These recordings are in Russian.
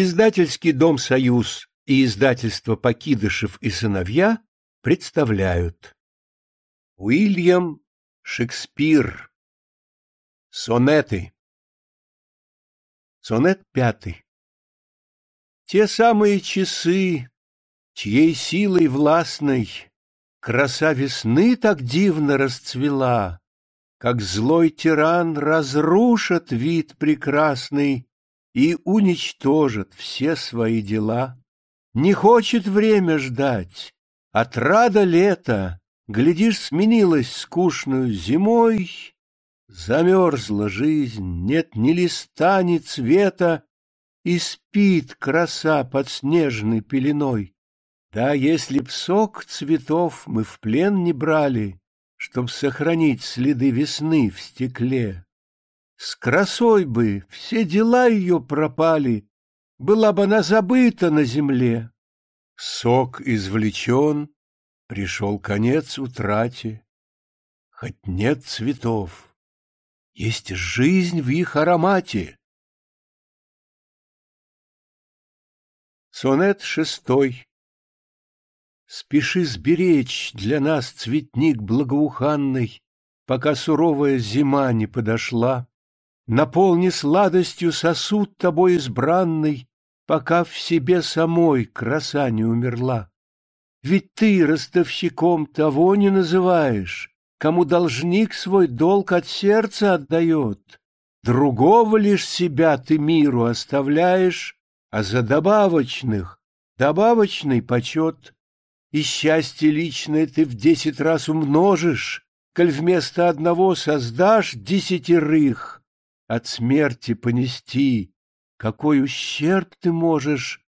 Издательский дом «Союз» и издательство «Покидышев и сыновья» представляют. Уильям Шекспир. Сонеты. Сонет пятый. Те самые часы, чьей силой властной Краса весны так дивно расцвела, Как злой тиран разрушит вид прекрасный и уничтожит все свои дела. Не хочет время ждать, отрада лета, глядишь, сменилась скучную зимой, замерзла жизнь, нет ни листа, ни цвета, и спит краса под снежной пеленой. Да, если б сок цветов мы в плен не брали, Чтоб сохранить следы весны в стекле, с красой бы все дела ее пропали, Была бы она забыта на земле. Сок извлечен, пришел конец утрате. Хоть нет цветов, есть жизнь в их аромате. Сонет шестой Спеши сберечь для нас цветник благоуханный, Пока суровая зима не подошла. Наполни сладостью сосуд тобой избранный, Пока в себе самой краса не умерла. Ведь ты ростовщиком того не называешь, Кому должник свой долг от сердца отдает. Другого лишь себя ты миру оставляешь, А за добавочных добавочный почет. И счастье личное ты в десять раз умножишь, Коль вместо одного создашь десятерых от смерти понести, какой ущерб ты можешь,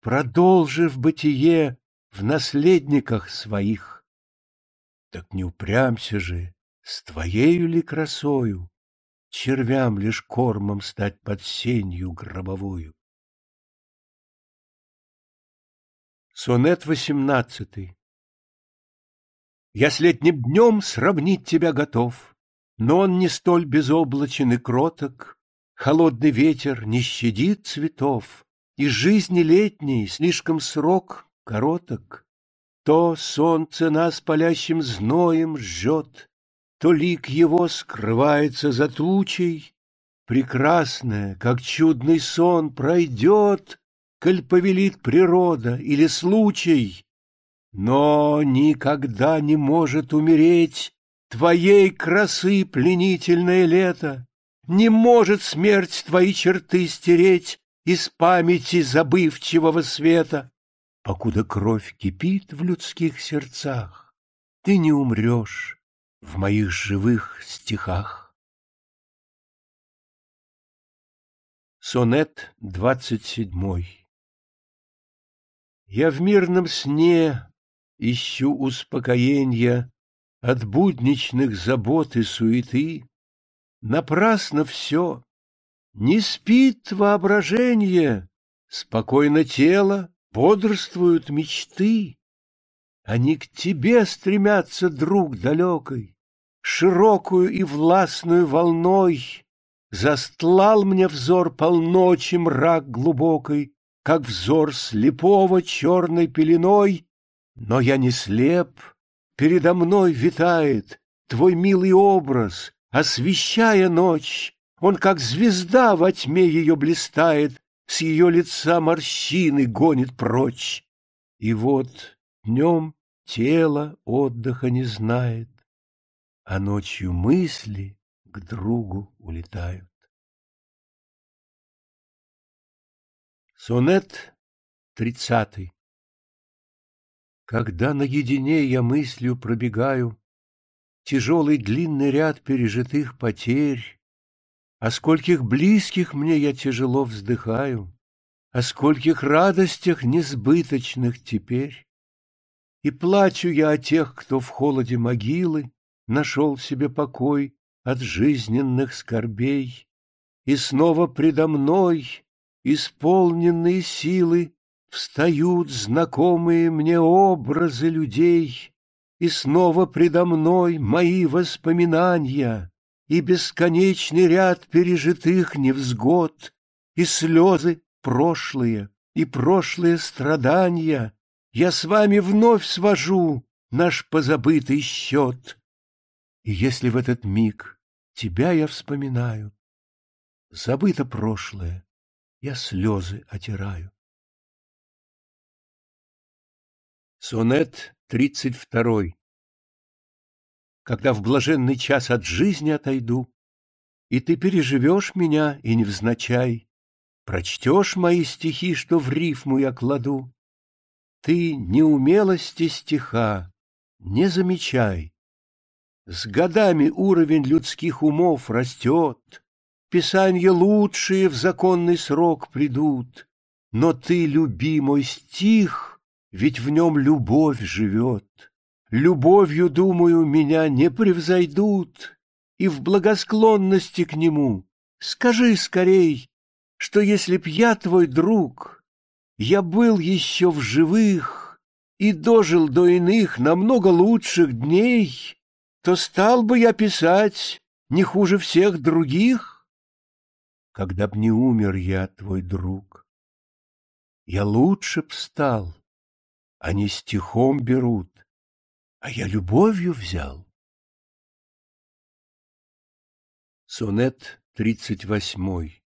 продолжив бытие в наследниках своих. Так не упрямься же, с твоею ли красою, червям лишь кормом стать под сенью гробовую. Сонет восемнадцатый Я с летним днем сравнить тебя готов, но он не столь безоблачен и кроток, Холодный ветер не щадит цветов, И жизни летней слишком срок короток. То солнце нас палящим зноем жжет, То лик его скрывается за тучей, Прекрасное, как чудный сон, пройдет, Коль повелит природа или случай, Но никогда не может умереть Твоей красы пленительное лето, Не может смерть твои черты стереть Из памяти забывчивого света. Покуда кровь кипит в людских сердцах, Ты не умрешь в моих живых стихах. Сонет двадцать седьмой Я в мирном сне ищу успокоенья от будничных забот и суеты Напрасно все. Не спит воображение, Спокойно тело, бодрствуют мечты. Они к тебе стремятся, друг далекой, Широкую и властную волной. Застлал мне взор полночи мрак глубокой, Как взор слепого черной пеленой, Но я не слеп, Передо мной витает твой милый образ, освещая ночь. Он, как звезда, во тьме ее блистает, с ее лица морщины гонит прочь. И вот днем тело отдыха не знает, а ночью мысли к другу улетают. Сонет тридцатый когда наедине я мыслью пробегаю Тяжелый длинный ряд пережитых потерь, О скольких близких мне я тяжело вздыхаю, О скольких радостях несбыточных теперь. И плачу я о тех, кто в холоде могилы Нашел себе покой от жизненных скорбей, И снова предо мной, исполненные силы, Встают знакомые мне образы людей, И снова предо мной мои воспоминания, И бесконечный ряд пережитых невзгод, И слезы прошлые и прошлые страдания я с вами вновь свожу наш позабытый счет. И если в этот миг тебя я вспоминаю, забыто прошлое, я слезы отираю. Сонет тридцать второй. Когда в блаженный час от жизни отойду, И ты переживешь меня, и невзначай, Прочтешь мои стихи, что в рифму я кладу, Ты неумелости стиха не замечай. С годами уровень людских умов растет, Писанья лучшие в законный срок придут, Но ты, люби мой стих, ведь в нем любовь живет. Любовью, думаю, меня не превзойдут, и в благосклонности к нему скажи скорей, что если б я твой друг, я был еще в живых и дожил до иных намного лучших дней, то стал бы я писать не хуже всех других, когда б не умер я, твой друг. Я лучше б стал, они стихом берут, а я любовью взял. Сонет тридцать восьмой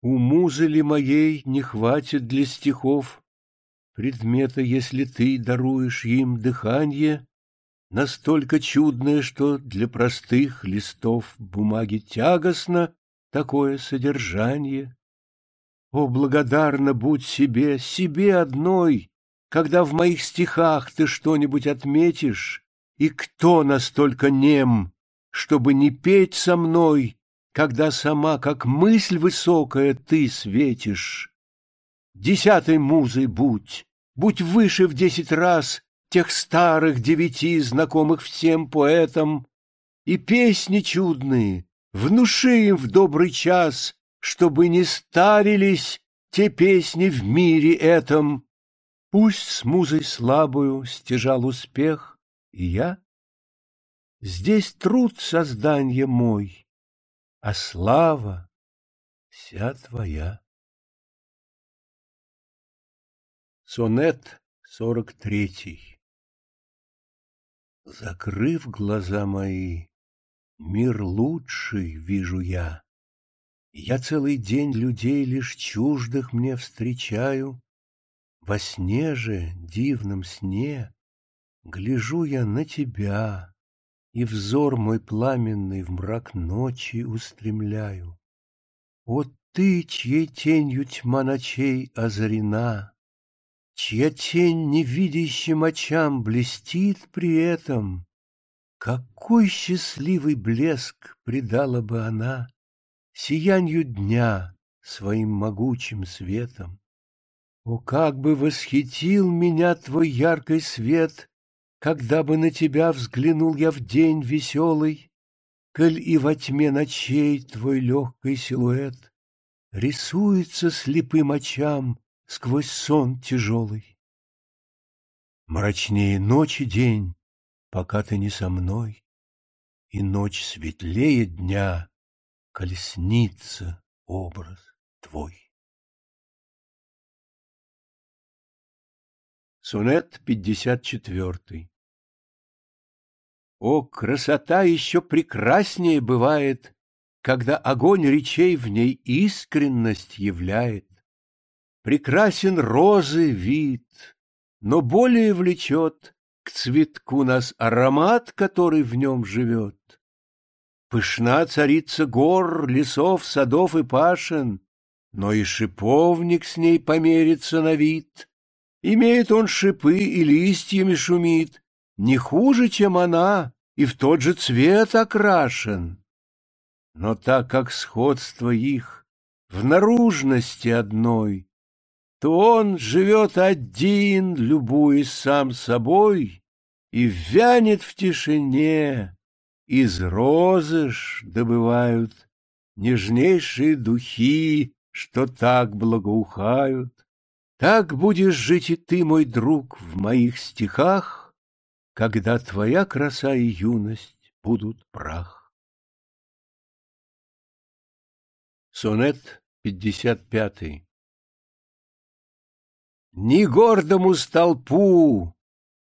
У музы ли моей не хватит для стихов Предмета, если ты даруешь им дыхание, Настолько чудное, что для простых листов Бумаги тягостно такое содержание. О, благодарна будь себе, себе одной, Когда в моих стихах ты что-нибудь отметишь, И кто настолько нем, чтобы не петь со мной, Когда сама, как мысль высокая, ты светишь. Десятой музой будь, будь выше в десять раз Тех старых девяти, знакомых всем поэтам, И песни чудные, внуши им в добрый час чтобы не старились те песни в мире этом. Пусть с музой слабую стяжал успех и я. Здесь труд создания мой, а слава вся твоя. Сонет сорок третий Закрыв глаза мои, мир лучший вижу я. Я целый день людей лишь чуждых мне встречаю. Во сне же, дивном сне, гляжу я на тебя, И взор мой пламенный в мрак ночи устремляю. О ты, чьей тенью тьма ночей озарена, Чья тень невидящим очам блестит при этом, Какой счастливый блеск придала бы она сиянью дня своим могучим светом. О, как бы восхитил меня твой яркий свет, когда бы на тебя взглянул я в день веселый, коль и во тьме ночей твой легкий силуэт рисуется слепым очам сквозь сон тяжелый. Мрачнее ночи день, пока ты не со мной, и ночь светлее дня, колесница образ твой. Сонет пятьдесят четвертый О, красота еще прекраснее бывает, Когда огонь речей в ней искренность являет. Прекрасен розы вид, но более влечет К цветку нас аромат, который в нем живет. Пышна царица гор, лесов, садов и пашен, но и шиповник с ней померится на вид. Имеет он шипы и листьями шумит, не хуже, чем она, и в тот же цвет окрашен. Но так как сходство их в наружности одной, то он живет один, любуясь сам собой, и вянет в тишине, из розыш добывают нежнейшие духи, что так благоухают. Так будешь жить и ты, мой друг, в моих стихах, когда твоя краса и юность будут прах. Сонет пятьдесят пятый. Ни гордому столпу,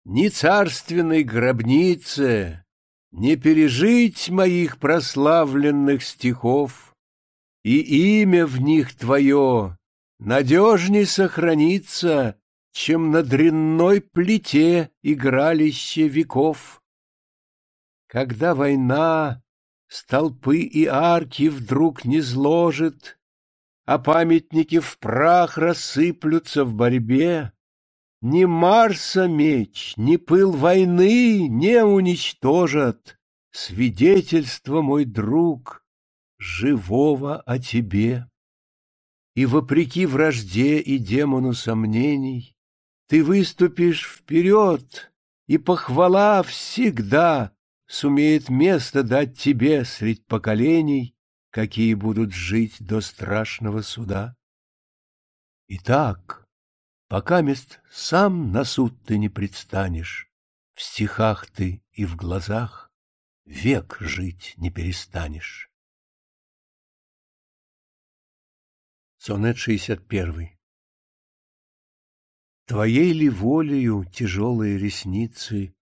ни царственной гробнице Не пережить моих прославленных стихов, И имя в них твое надежней сохранится, Чем на дрянной плите игралище веков. Когда война столпы и арки вдруг не зложит, А памятники в прах рассыплются в борьбе, Ни Марса меч, ни пыл войны не уничтожат Свидетельство, мой друг, живого о тебе. И вопреки вражде и демону сомнений Ты выступишь вперед, и похвала всегда сумеет место дать тебе средь поколений, какие будут жить до страшного суда. Итак, пока мест сам на суд ты не предстанешь, в стихах ты и в глазах век жить не перестанешь. Сонет 61 Твоей ли волею тяжелые ресницы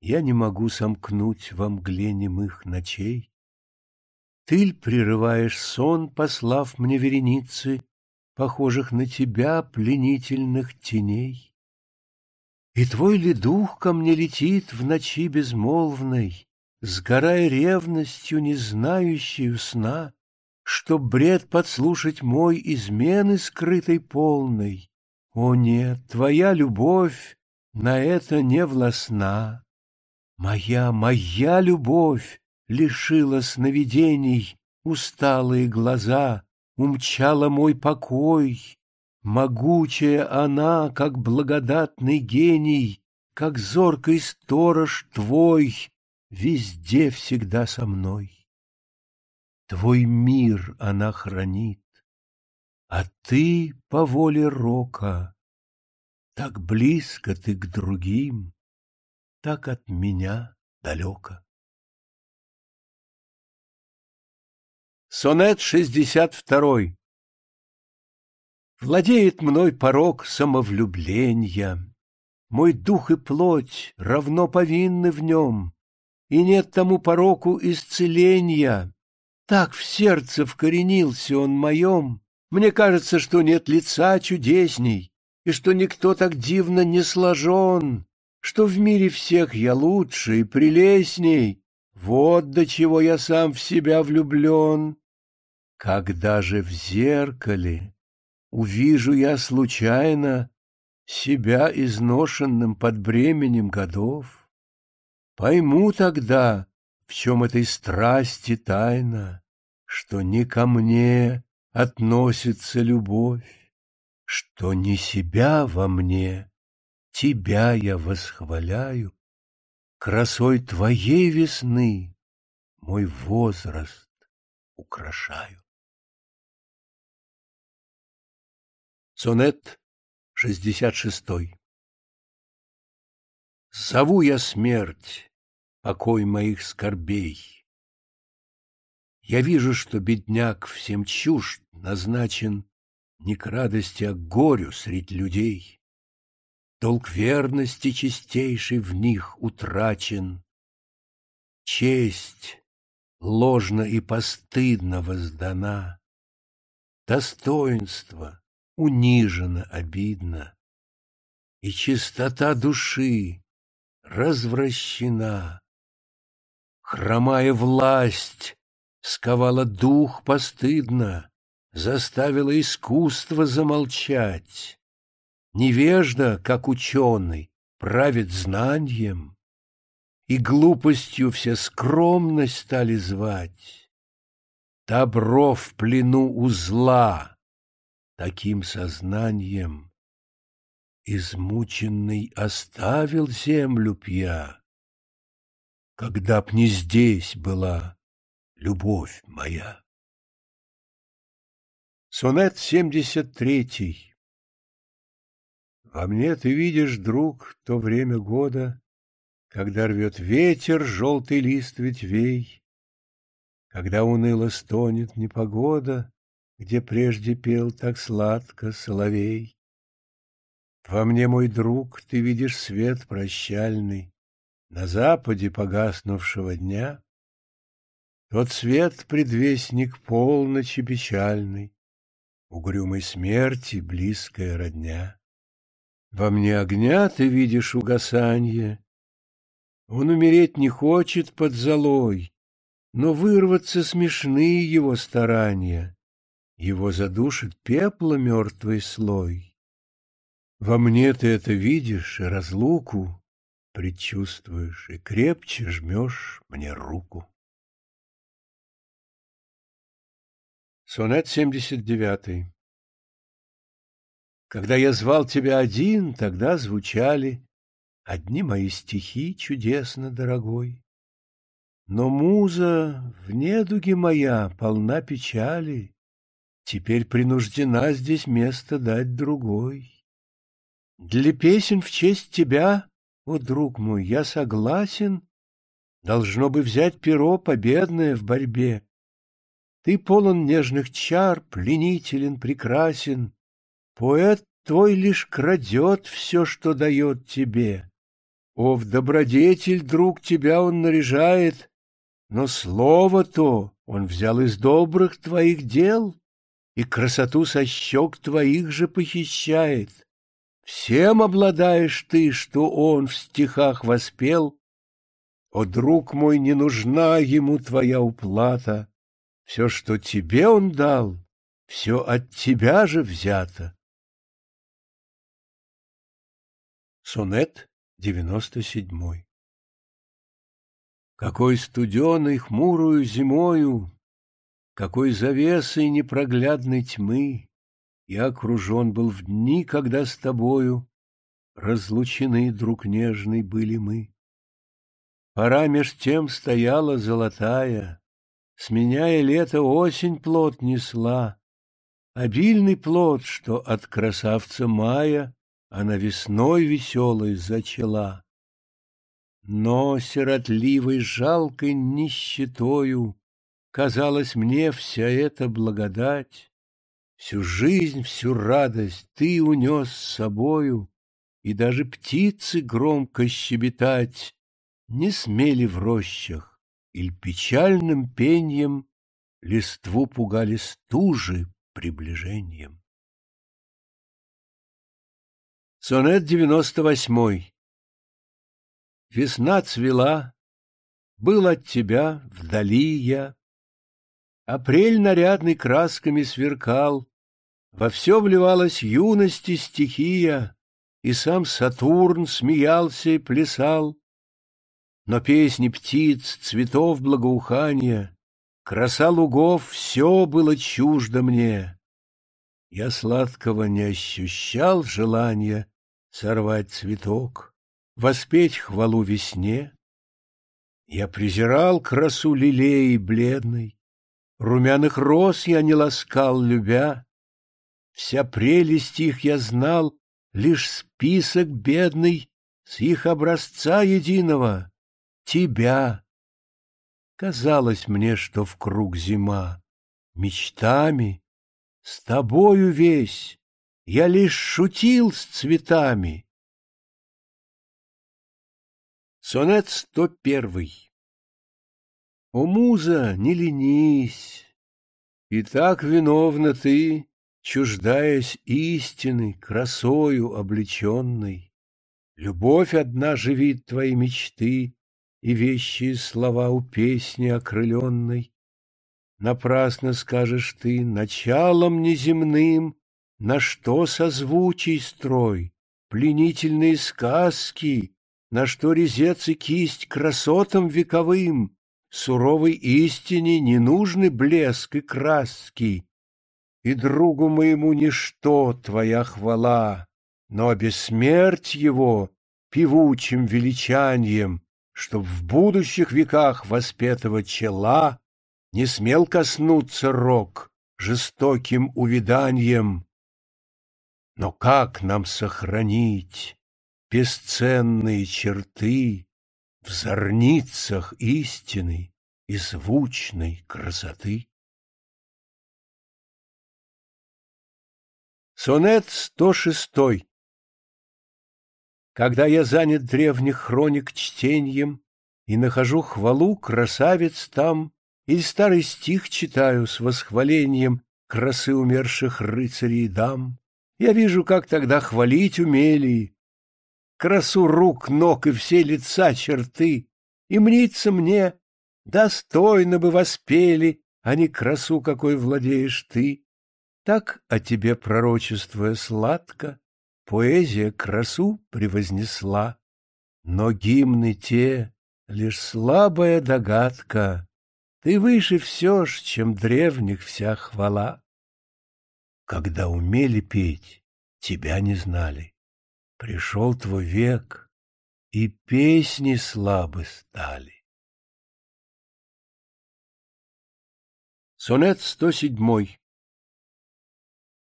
я не могу сомкнуть во мгле немых ночей. Ты ль прерываешь сон, послав мне вереницы, Похожих на тебя пленительных теней? И твой ли дух ко мне летит в ночи безмолвной, Сгорая ревностью, не знающей сна, Чтоб бред подслушать мой измены скрытой полной? О нет, твоя любовь на это не властна. Моя, моя любовь лишила сновидений, Усталые глаза, умчала мой покой. Могучая она, как благодатный гений, Как зоркий сторож твой, Везде всегда со мной. Твой мир она хранит, А ты по воле рока, Так близко ты к другим, так от меня далеко. Сонет шестьдесят второй Владеет мной порог самовлюбления, Мой дух и плоть равно повинны в нем, И нет тому пороку исцеления. Так в сердце вкоренился он моем, Мне кажется, что нет лица чудесней, И что никто так дивно не сложен, что в мире всех я лучше и прелестней, вот до чего я сам в себя влюблен. Когда же в зеркале увижу я случайно себя изношенным под бременем годов, пойму тогда, в чем этой страсти тайна, что не ко мне относится любовь, что не себя во мне, Тебя я восхваляю, красой твоей весны мой возраст украшаю. Сонет шестьдесят шестой Зову я смерть, покой моих скорбей. Я вижу, что бедняк всем чужд назначен Не к радости, а к горю средь людей. Долг верности чистейший в них утрачен. Честь ложно и постыдно воздана. Достоинство унижено обидно, И чистота души развращена. Хромая власть сковала дух постыдно, Заставила искусство замолчать. Невежда, как ученый, правит знанием, И глупостью все скромность стали звать. Добро в плену у зла, таким сознанием. Измученный оставил землю пья, Когда б не здесь была любовь моя. Сонет семьдесят третий. Во мне ты видишь, друг, то время года, Когда рвет ветер желтый лист ветвей, Когда уныло стонет непогода, где прежде пел так сладко соловей. Во мне, мой друг, ты видишь свет прощальный на западе погаснувшего дня. Тот свет — предвестник полночи печальный, угрюмой смерти близкая родня. Во мне огня ты видишь угасанье, он умереть не хочет под золой, но вырваться смешны его старания, его задушит пепла мертвый слой. Во мне ты это видишь и разлуку предчувствуешь, и крепче жмешь мне руку. Сонет 79 Когда я звал тебя один, тогда звучали Одни мои стихи чудесно, дорогой. Но муза в недуге моя полна печали, Теперь принуждена здесь место дать другой. Для песен в честь тебя, о, друг мой, я согласен, Должно бы взять перо победное в борьбе. Ты полон нежных чар, пленителен, прекрасен. Поэт твой лишь крадет все, что дает тебе. О, в добродетель, друг, тебя он наряжает, но слово то он взял из добрых твоих дел и красоту со щек твоих же похищает. Всем обладаешь ты, что он в стихах воспел. О, друг мой, не нужна ему твоя уплата, все, что тебе он дал, все от тебя же взято. Сонет девяносто седьмой Какой студеной хмурую зимою, Какой завесой непроглядной тьмы Я окружен был в дни, когда с тобою Разлучены, друг нежный, были мы. Пора меж тем стояла золотая, Сменяя лето, осень плод несла. Обильный плод, что от красавца мая Она весной веселой зачала. Но сиротливой жалкой нищетою Казалось мне вся эта благодать. Всю жизнь, всю радость ты унес с собою, И даже птицы громко щебетать Не смели в рощах Иль печальным пеньем Листву пугали стужи приближением. Сонет девяносто восьмой Весна цвела, был от тебя вдали я. Апрель нарядный красками сверкал, Во все вливалась юности стихия, И сам Сатурн смеялся и плясал. Но песни птиц, цветов благоухания, Краса лугов — все было чуждо мне. Я сладкого не ощущал желания Сорвать цветок, воспеть хвалу весне. Я презирал красу лилей бледной, Румяных роз я не ласкал, любя. Вся прелесть их я знал, Лишь список бедный С их образца единого тебя. Казалось мне, что в круг зима, мечтами, с тобою весь, я лишь шутил с цветами. Сонет сто первый О, муза, не ленись, и так виновна ты, чуждаясь истины, красою облеченной. Любовь одна живит твои мечты, и вещие слова у песни окрыленной. Напрасно скажешь ты началом неземным, на что созвучий строй, пленительные сказки, на что резец и кисть красотам вековым, суровой истине не нужны блеск и краски. И другу моему ничто твоя хвала, но бессмерть его певучим величанием чтоб в будущих веках воспетого чела не смел коснуться рок жестоким увиданием. Но как нам сохранить бесценные черты в зорницах истины и звучной красоты? Сонет 106. Когда я занят древних хроник чтением И нахожу хвалу красавец там, Или старый стих читаю с восхвалением Красы умерших рыцарей и дам, Я вижу, как тогда хвалить умели Красу рук, ног и все лица черты, И мнится мне, достойно бы воспели, А не красу, какой владеешь ты. Так о тебе пророчествуя сладко, Поэзия красу превознесла, Но гимны те — лишь слабая догадка, Ты выше все ж, чем древних вся хвала. Когда умели петь, тебя не знали. Пришел твой век, и песни слабы стали. Сонет 107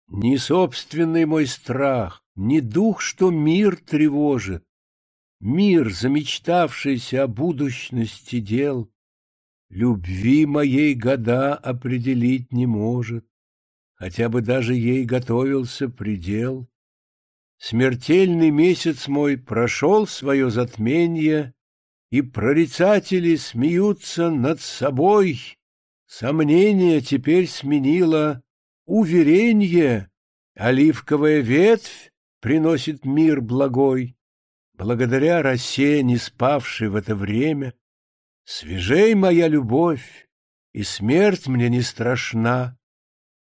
ни собственный мой страх, ни дух, что мир тревожит, Мир, замечтавшийся о будущности дел, Любви моей года определить не может, Хотя бы даже ей готовился предел. Смертельный месяц мой прошел свое затмение, И прорицатели смеются над собой. Сомнение теперь сменило уверенье, оливковая ветвь приносит мир благой. Благодаря росе, не спавшей в это время, свежей моя любовь, и смерть мне не страшна.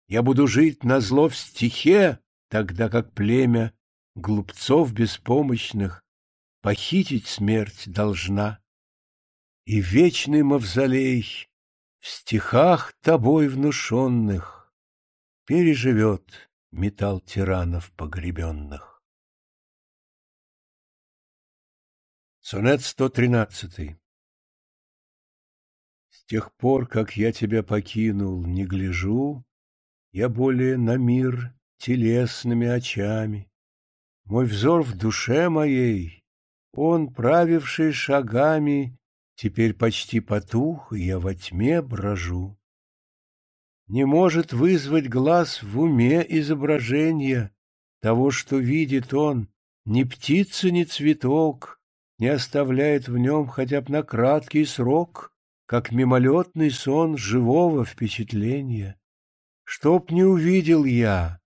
Я буду жить на зло в стихе, тогда как племя глупцов беспомощных похитить смерть должна. И вечный мавзолей в стихах тобой внушенных переживет металл тиранов погребенных. Сонет 113 С тех пор, как я тебя покинул, не гляжу, Я более на мир телесными очами. Мой взор в душе моей, он, правивший шагами, Теперь почти потух, я во тьме брожу не может вызвать глаз в уме изображения того, что видит он, ни птица, ни цветок, не оставляет в нем хотя бы на краткий срок, как мимолетный сон живого впечатления. Чтоб не увидел я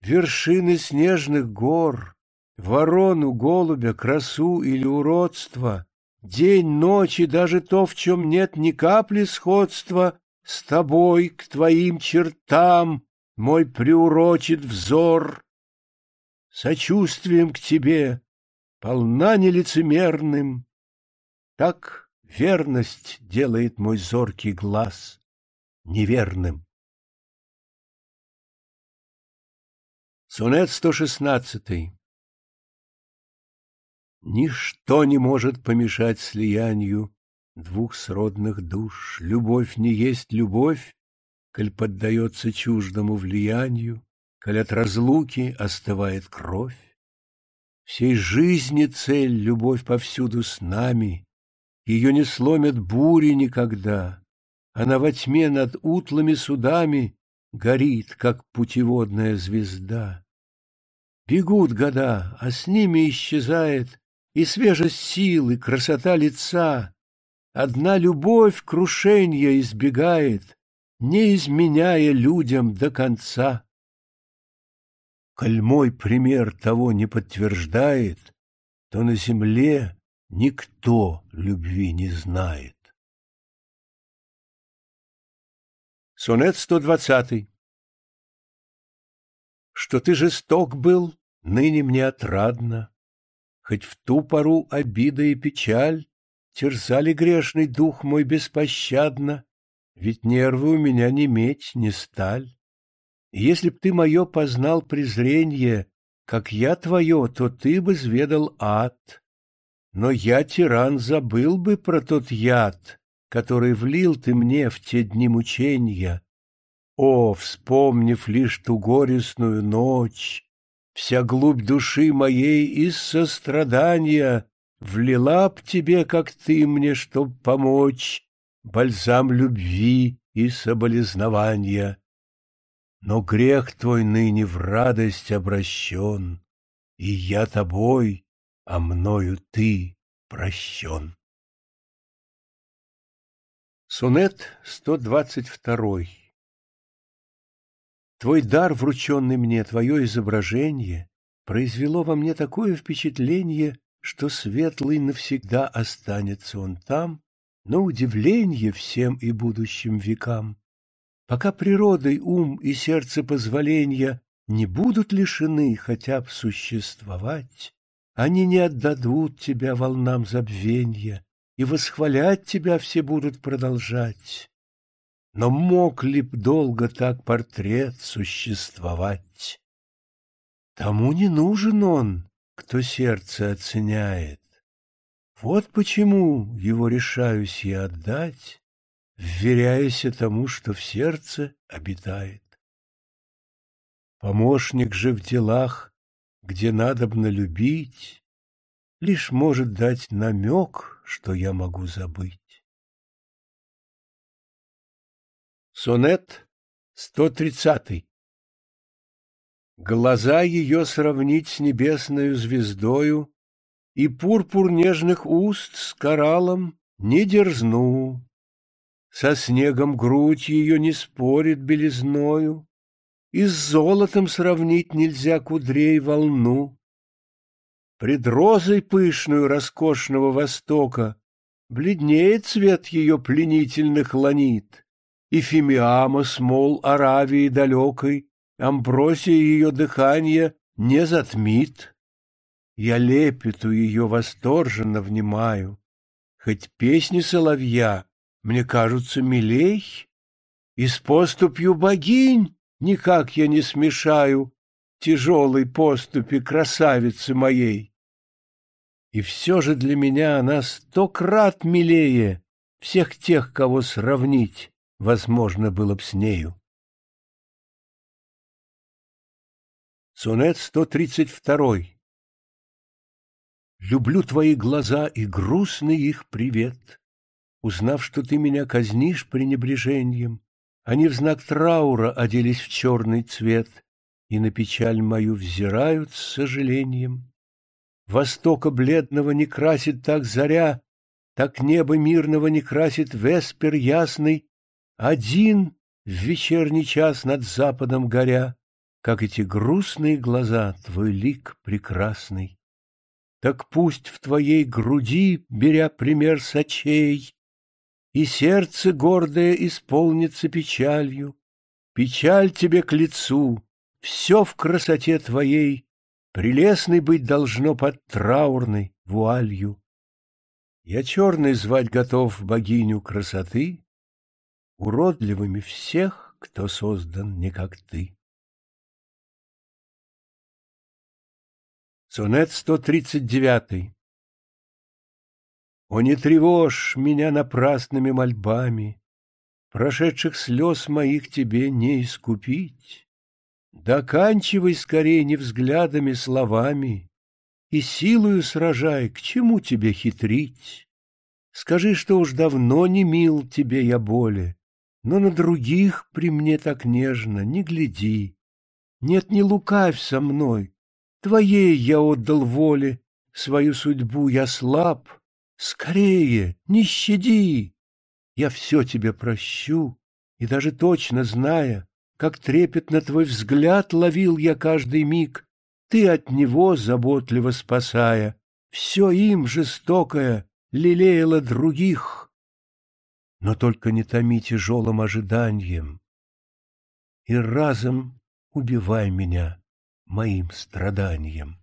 вершины снежных гор, ворону, голубя, красу или уродство, день, ночь и даже то, в чем нет ни капли сходства, с тобой к твоим чертам мой приурочит взор. Сочувствием к тебе, полна нелицемерным, Так верность делает мой зоркий глаз неверным. Сонет 116 Ничто не может помешать слиянию двух сродных душ. Любовь не есть любовь, коль поддается чуждому влиянию, коль от разлуки остывает кровь. Всей жизни цель — любовь повсюду с нами, ее не сломят бури никогда. Она во тьме над утлыми судами горит, как путеводная звезда. Бегут года, а с ними исчезает и свежесть сил, и красота лица, Одна любовь крушенья избегает, Не изменяя людям до конца. Коль мой пример того не подтверждает, То на земле никто любви не знает. Сонет 120 Что ты жесток был, ныне мне отрадно, Хоть в ту пору обида и печаль терзали грешный дух мой беспощадно, ведь нервы у меня не медь, не сталь. Если б ты мое познал презренье, как я твое, то ты бы зведал ад. Но я, тиран, забыл бы про тот яд, который влил ты мне в те дни мученья. О, вспомнив лишь ту горестную ночь, вся глубь души моей из сострадания Влила б тебе, как ты мне, чтоб помочь, Бальзам любви и соболезнования. Но грех твой ныне в радость обращен, И я тобой, а мною ты прощен. Сонет 122 Твой дар, врученный мне, твое изображение, произвело во мне такое впечатление, что светлый навсегда останется он там, но удивление всем и будущим векам. Пока природой ум и сердце позволения не будут лишены хотя б существовать, они не отдадут тебя волнам забвенья, и восхвалять тебя все будут продолжать. Но мог ли б долго так портрет существовать? Тому не нужен он, кто сердце оценяет. Вот почему его решаюсь я отдать вверяясь тому, что в сердце обитает. Помощник же в делах, где надобно любить, лишь может дать намек, что я могу забыть. Сонет 130 Глаза ее сравнить с небесною звездою И пурпур нежных уст с кораллом не дерзну. Со снегом грудь ее не спорит белизною, И с золотом сравнить нельзя кудрей волну. Пред розой пышную роскошного востока Бледнеет цвет ее пленительных ланит, И фимиама смол Аравии далекой Амбросия ее дыхания не затмит. Я лепету ее восторженно внимаю, Хоть песни соловья мне кажутся милей, и с поступью богинь никак я не смешаю тяжелой поступи красавицы моей. И все же для меня она сто крат милее всех тех, кого сравнить возможно было б с нею. Сонет 132 Люблю твои глаза и грустный их привет узнав, что ты меня казнишь пренебрежением, они в знак траура оделись в черный цвет и на печаль мою взирают с сожалением. Востока бледного не красит так заря, так небо мирного не красит веспер ясный, один в вечерний час над западом горя, как эти грустные глаза твой лик прекрасный. Так пусть в твоей груди, беря пример сочей, и сердце гордое исполнится печалью. Печаль тебе к лицу, все в красоте твоей, прелестной быть должно под траурной вуалью. Я черной звать готов богиню красоты, уродливыми всех, кто создан не как ты. Сонет 139 о, не тревожь меня напрасными мольбами, Прошедших слез моих тебе не искупить. Доканчивай скорее не взглядами, словами, И силою сражай, к чему тебе хитрить. Скажи, что уж давно не мил тебе я боле, Но на других при мне так нежно не гляди. Нет, не лукавь со мной, твоей я отдал воле, Свою судьбу я слаб, Скорее, не щади! Я все тебе прощу, и даже точно зная, как трепетно твой взгляд ловил я каждый миг, ты от него, заботливо спасая, все им жестокое лелеяла других. Но только не томи тяжелым ожиданием, и разом убивай меня моим страданием.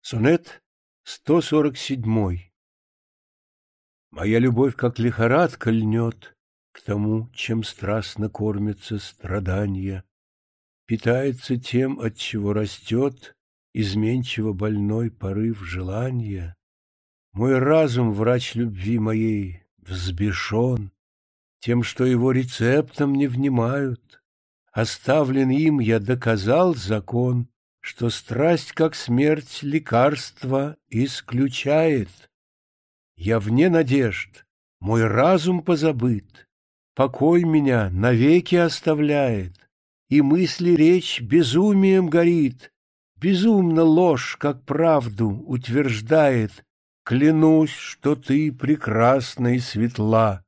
Сонет 147. Моя любовь, как лихорадка, льнет К тому, чем страстно кормится страдания, Питается тем, от чего растет Изменчиво больной порыв желания. Мой разум, врач любви моей, взбешен Тем, что его рецептом не внимают. Оставлен им, я доказал закон, что страсть, как смерть, лекарство исключает. Я вне надежд, мой разум позабыт, покой меня навеки оставляет, И мысли речь безумием горит, Безумно ложь, как правду, утверждает. Клянусь, что ты прекрасна и светла,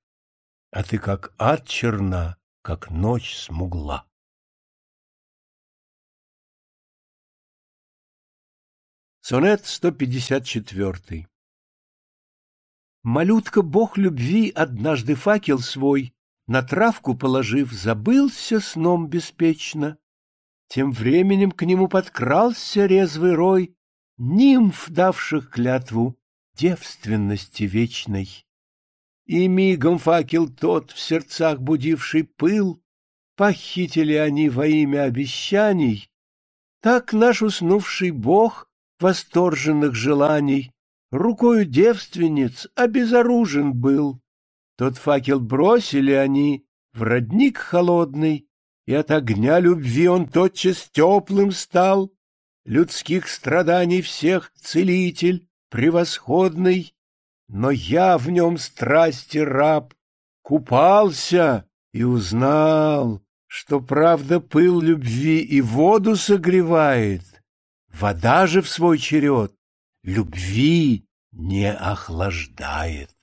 А ты как ад черна, как ночь смугла. Сонет 154 Малютка бог любви однажды факел свой, На травку положив, забылся сном беспечно. Тем временем к нему подкрался резвый рой Нимф, давших клятву девственности вечной. И мигом факел тот, в сердцах будивший пыл, Похитили они во имя обещаний. Так наш уснувший бог восторженных желаний, рукою девственниц обезоружен был. Тот факел бросили они в родник холодный, и от огня любви он тотчас теплым стал. Людских страданий всех целитель превосходный, но я в нем страсти раб купался и узнал, что правда пыл любви и воду согревает, Вода же в свой черед любви не охлаждает.